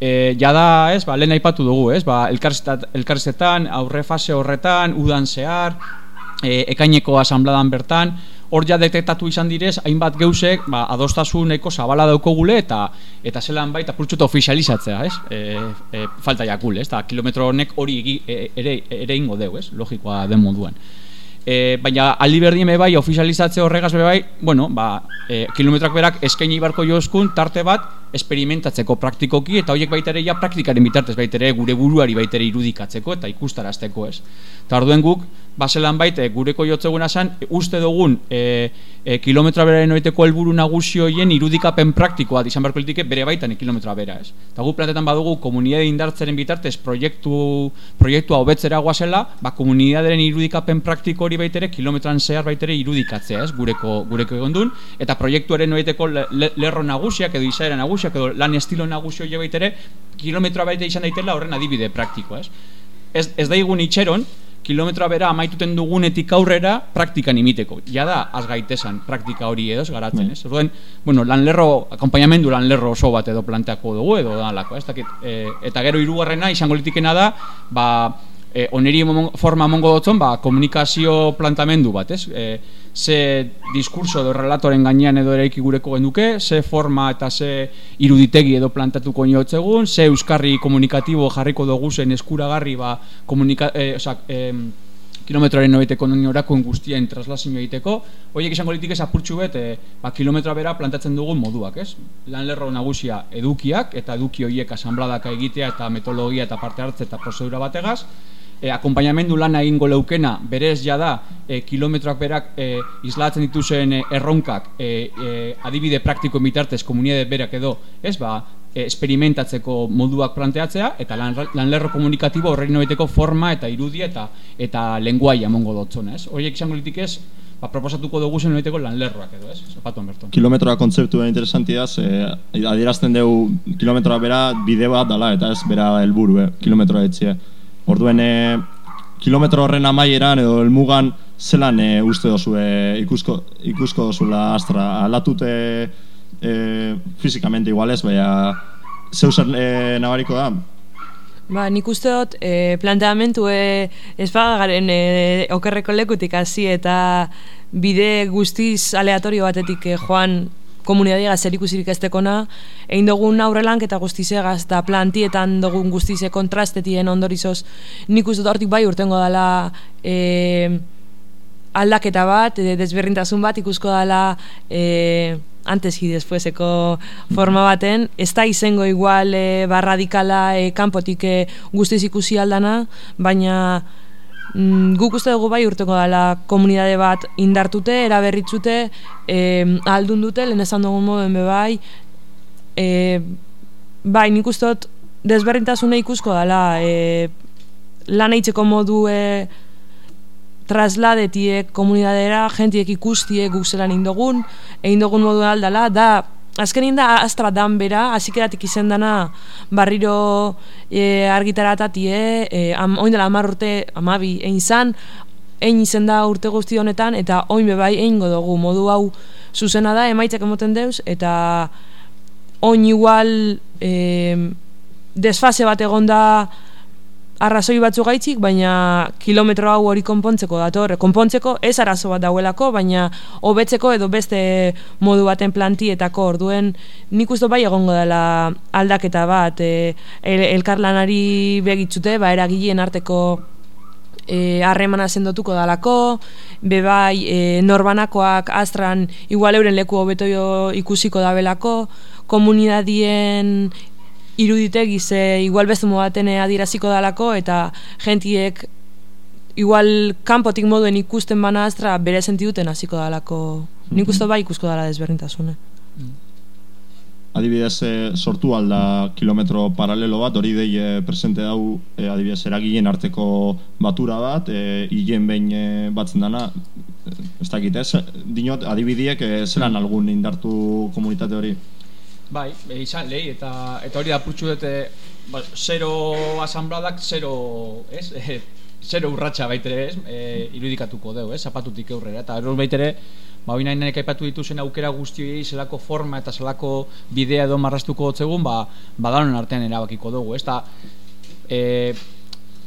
e, jada, ez, ba, lehen aipatu dugu, ez, ba, elkarzetan, aurre fase horretan, udan zehar, e, ekaineko asambladan bertan, hor ja detektatu izan direz, hainbat geusek, ba, adostasuneko zabala daukogule eta eta zelan baita purtsuta ofizializatzea, ez? E, e, falta jakul, ez? Ta kilometro honek hori e, ere, ere ingo deu, ez? Logikoa den moduan. E, baina aldi berdin bai ofizializatze horregaz bai, bueno, ba, e, kilometrak berak eskaini barko jozkun tarte bat esperimentatzeko praktikoki eta horiek baita ere ja praktikaren bitartez baita ere gure buruari baita ere irudikatzeko eta ikustarazteko ez. Eta orduen guk, baselan baita gureko jotzeguna zen, uste dugun e, e, kilometra beraren oiteko helburu naguzioien irudikapen praktikoa izan beharko litike bere baitan kilometra bera ez. Eta guk platetan badugu komunidade indartzaren bitartez proiektu, proiektua hobetzera guazela, ba komunidaderen irudikapen praktiko hori baita ere kilometran zehar baita ere irudikatzea ez, gureko, gureko egon eta proiektuaren oiteko lerro nagusiak edo izaera nagusiak nagusiak edo lan estilo nagusio jo ere kilometroa baita izan daitela horren adibide praktikoa, ez? Ez, ez daigun itxeron, kilometroa bera amaituten dugunetik aurrera praktikan imiteko. Ja da, az gaitesan praktika hori edo, garatzen, ez? Orduen, bueno, lan lerro, akompainamendu lan lerro oso bat edo planteako dugu edo da lako, ez? E, eta gero hirugarrena izango litikena da, ba, e, oneri forma mongo dutzen, ba, komunikazio plantamendu bat, ez? E, ze diskurso edo relatoren gainean edo ere gureko genduke, ze forma eta ze iruditegi edo plantatuko niotzegun, ze euskarri komunikatibo jarriko dugu zen eskuragarri, ba, komunika, e, osak, e, kilometroaren nobeteko noni orakuen guztien traslazio egiteko, horiek izango litik ez apurtxu bet, e, ba, kilometroa bera plantatzen dugun moduak, ez? Lan lerro nagusia edukiak, eta eduki horiek asambladaka egitea eta metodologia eta parte hartze eta prozedura bategaz, e, akompainamendu lana egingo leukena berez ja da e, kilometroak berak e, islatzen dituzen erronkak e, e, adibide praktiko bitartez komunitate berak edo ez ba e, experimentatzeko moduak planteatzea eta lan, lanlerro komunikatibo horrein nobeteko forma eta irudia eta eta lenguaia mongo dotzona, ez? Horiek izango litik ez, ba, proposatuko dugu zen nobeteko lanlerroak edo, ez? Zapatuan berton. Kilometroa kontzeptu da interesantiaz, e, adierazten dugu kilometroa bera bide bat dala eta ez bera helburu, eh? kilometroa etxia. Orduen e, kilometro horren amaieran edo elmugan zelan e, uste dozu e, ikusko, ikusko dozula astra alatute e, fizikamente igualez, baina zeusen e, nabariko da? Ba, nik uste dut e, planteamentu e, ez garen e, okerreko lekutik hasi eta bide guztiz aleatorio batetik e, joan komunitatea zer ikusirik ez tekona, egin dugun aurrelank eta guztizegaz, eta plantietan dugun guztize kontrastetien ondorizoz, nik uste dut hortik bai urtengo dela e, aldaketa bat, e, desberrintasun bat ikusko dela e, antes y despueseko forma baten, ez da izango igual e, barradikala e, kanpotik e, guztiz ikusi aldana, baina mm, guk uste dugu bai urteko dela komunidade bat indartute, eraberritzute, e, aldun dute, lehen esan dugu moden be bai, e, bai nik uste dut desberrintasune ikusko dela e, lan eitzeko modu e, trasladetiek komunidadera, jentiek ikustiek guk zelan indogun, egin dugun modu aldala, da, azkenin da astra dan bera, azikeratik izen dana barriro e, argitaratatie, e, am, oin dela amar urte, amabi, egin zan, egin izen da urte guzti honetan, eta oin bebai egin dugu. Modu hau zuzena da, emaitzak emoten deuz, eta oin igual e, desfase bat egonda arrazoi batzu gaitzik, baina kilometro hau hori konpontzeko dator. Konpontzeko ez arazo bat dauelako, baina hobetzeko edo beste modu baten plantietako orduen nik uste bai egongo dela aldaketa bat e, el, elkarlanari begitzute, ba eragileen arteko e, harremana sendotuko dalako, bebai e, norbanakoak astran igual euren leku hobeto ikusiko dabelako, komunidadien iruditegi ze igual bezu baten adiraziko dalako eta gentiek igual kanpotik moduen ikusten bana astra bere sentiduten hasiko dalako. Nik uste bai ikusko dala desberdintasune Adibidez, e, sortu alda kilometro paralelo bat, hori dei e, presente dau, e, adibidez, eragileen arteko batura bat, e, hilen behin batzen dana, ez dakit, ez? Dinot, adibidiek, zelan algun indartu komunitate hori? Bai, izan lehi, eta eta hori da putxu dute, ba, zero asambladak, zero, ez? E, zero urratxa baitere, ez? E, irudikatuko deu, ez? Zapatutik eurrera, eta eror baitere, ba, hori nahi nahi dituzen aukera guztioi, zelako forma eta zelako bidea edo marrastuko gotzegun, ba, badanon artean erabakiko dugu, ez? Ta, e,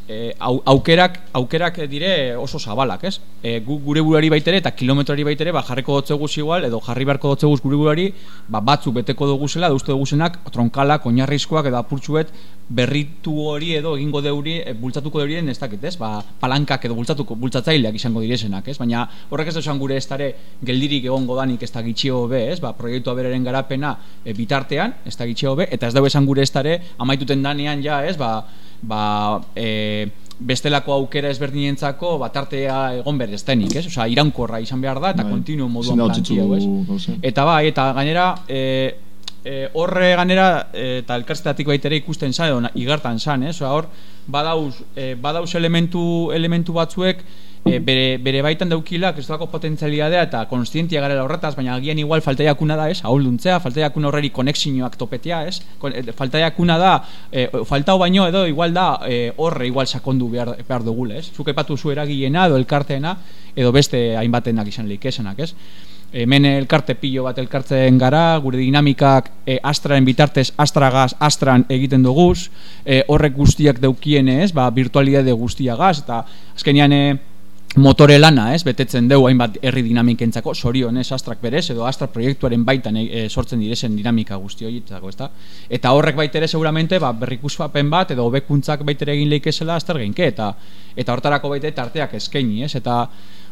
e, aukerak aukerak dire oso zabalak, ez? E, gu, gure buruari baitere eta kilometroari baitere ba, jarriko dotzeguz igual edo jarri beharko dotzeguz gure buruari ba, batzu beteko dugu zela, uste dugu zenak tronkalak, oinarrizkoak edo apurtxuet berritu hori edo egingo deuri e, bultzatuko deurien ez dakit, ez? Ba, palankak edo bultzatuko bultzatzaileak izango direzenak, ez? Baina horrek ez da gure estare geldirik egongo danik ez da gitxio be, ez? Ba, proiektua bereren garapena e, bitartean, ez da gitxio be, eta ez dago esan gure estare amaituten danean ja, ez? Ba, ba, e, bestelako aukera ezberdinentzako batartea egon bereztenik, ez? Osea, irankorra izan behar da eta bai. kontinuo moduan plantia, ez? Eta bai, eta gainera e, e, horre ganera e, eta elkarstetatik baitere ikusten zan edo igartan zan, ez? Osea, hor badauz, e, badauz elementu, elementu batzuek e, bere, bere baitan daukilak ez dago potentzialidadea eta konstientia garela horretaz, baina agian igual faltaiakuna da, ez? Ahulduntzea, faltaiakuna horreri konexioak topetea, ez? Kon, e, faltaiakuna da, e, faltau baino edo igual da e, horre igual sakondu behar, behar dugule, ez? Zuk epatu zu eragiena edo elkarteena edo beste hainbatenak izan lehikesenak, ez? hemen elkarte pilo bat elkartzen gara, gure dinamikak e, astraren bitartez astragaz astran egiten duguz, e, horrek guztiak daukienez, ba, virtualidade guztiagaz, eta azkenian e, motore lana, ez, betetzen dugu hainbat herri dinamikentzako, sorionez astrak berez, edo astrak proiektuaren baitan e, sortzen direzen dinamika guzti horietako, ezta? Eta horrek baitere seguramente, ba, berrikuspapen bat, edo hobekuntzak baitere egin leikezela astar genke, eta eta hortarako baite tarteak eskaini, ez? Eta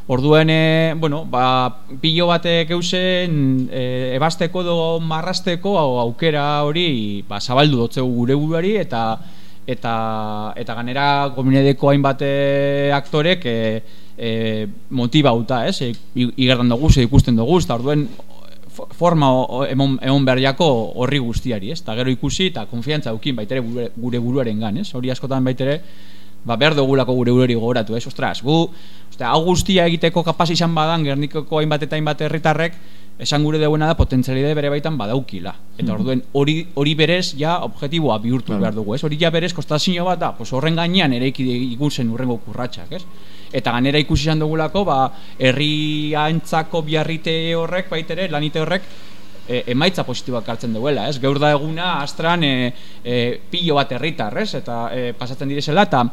orduen, e, bueno, ba, pilo batek eusen e, ebasteko edo marrasteko aukera hori ba, zabaldu dotzegu gure buruari, eta eta eta ganera komunidadeko hainbat aktorek e, e, motibauta, ez? E, igertan dugu, ze ikusten dugu, eta orduen forma behar jako horri guztiari, ez? Eta gero ikusi eta konfiantza dukin baitere gure, gure buruaren gan, ez? Hori askotan baitere ba, behar dugulako gure buruari gogoratu, ez? Ostras, gu, hau guztia egiteko kapaz izan badan, gernikoko hainbat eta hainbat herritarrek, esan gure deuena da potentzialidade bere baitan badaukila. Eta mm orduen hori hori berez ja objektiboa bihurtu behar dugu, ez? Hori ja berez kostazio bat da, pues horren gainean ere ikusen urrengo kurratsak, ez? Eta ganera ikusi izan dugulako, ba, herri antzako biarrite horrek, baitere, lanite horrek, e, emaitza positiboak hartzen duela, ez? Gaur da eguna, astran, e, e, pilo bat herritar, ez? Eta e, pasatzen direzela, eta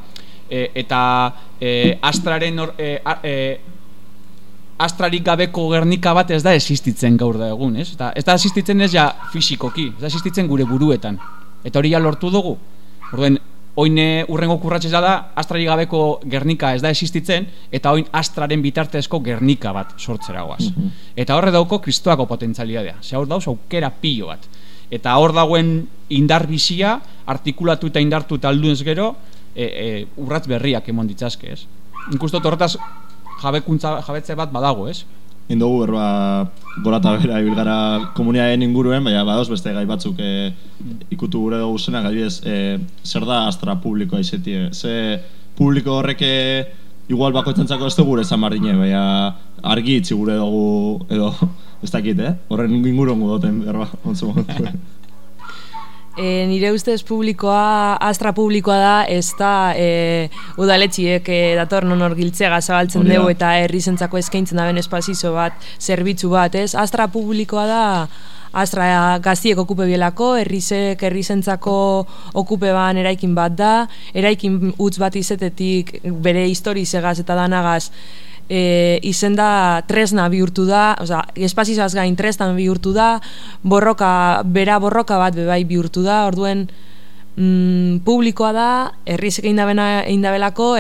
e, eta e, astraren or, e, e, astrarik gabeko gernika bat ez da existitzen gaur da egun, ez? Eta ez da existitzen ez ja fisikoki, ez da existitzen gure buruetan. Eta hori ja lortu dugu. Orduen, oine urrengo kurratxe da, astrarik gabeko gernika ez da existitzen, eta oin astraren bitartezko gernika bat sortzera guaz. Mhm. Eta horre dauko kristoako potentzialidadea. Ze hor dauz aukera pilo bat. Eta hor dagoen indar bizia, artikulatu eta indartu eta alduenz gero, e, e, urratz berriak emon ditzazke, ez? Inkusto horretaz jabekuntza jabetze bat badago, ez? Indogu berba gora eta bera ibil gara komuniaen inguruen, baina badoz beste gai batzuk e, ikutu gure dugu zena, adibidez, e, zer da astra publikoa izetie? Ze publiko horreke igual bakoitzantzako ez gure zamardine, baina argi itzi gure dugu edo ez dakit, eh? Horren inguruan gudoten berba, ontzu. E, nire ustez publikoa, astra publikoa da, ez da e, udaletxiek e, dator non hor giltzega zabaltzen Hori da. dugu eta herrizentzako eskaintzen daben espazizo bat, zerbitzu bat, ez? Astra publikoa da, Astra gaztiek okupe bielako, herrizek herrizentzako okupe ban eraikin bat da, eraikin utz bat izetetik bere histori segaz eta danagaz e, izen da tresna bihurtu da, oza, espazizaz gain trestan bihurtu da, borroka, bera borroka bat bebai bihurtu da, orduen mm, publikoa da, herrizek egin dabena- egin dabelako,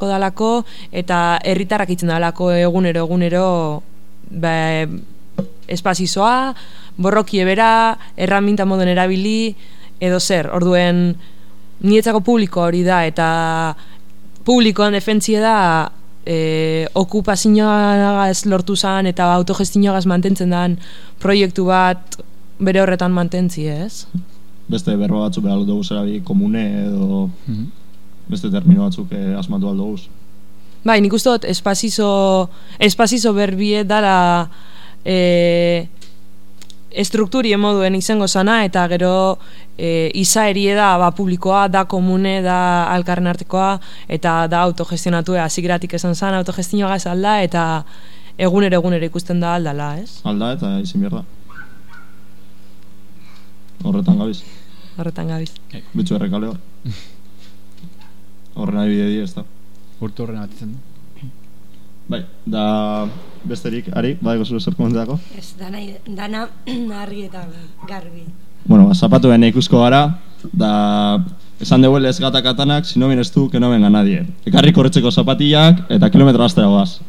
dalako, eta herritarrak itzen dalako egunero, egunero, be, espazizoa, borrokie bera, erraminta moden erabili, edo zer, orduen nietzako publiko hori da, eta publikoan defentzie da e, okupazioagaz lortu zan eta autogestioagaz mantentzen dan proiektu bat bere horretan mantentzi, ez? Beste berba batzuk behar dugu zerabi komune edo beste termino batzuk eh, asmatu aldo guz. Bai, nik uste dut espazizo, espazizo berbie dara e, estrukturi moduen izango zana eta gero e, izaerie da ba, publikoa, da komune, da alkarren artekoa eta da autogestionatu hasi gratik esan zan autogestioa gaz alda eta egunero egunero ikusten da aldala, ez? Alda eta izin behar da. Horretan gabiz. Horretan gabiz. Bitxu errekale hor. Horren bide di, ez da. Urtu horren batetzen. Bai, da besterik, ari, bai, gozu zer komentetako? Ez, dana, dana argi eta garbi. Bueno, ba, zapatuen ikusko gara, da esan dugu ez gata katanak, si no vienes tú, que no venga nadie. Ekarri korretzeko zapatillak eta kilometro astera goaz.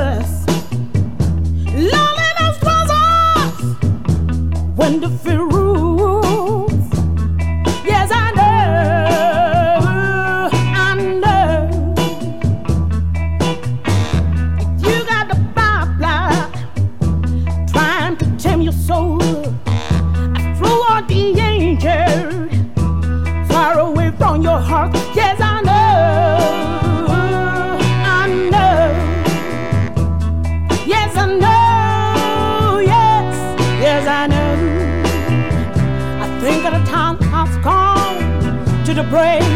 Lust. Loneliness was us when the fear break.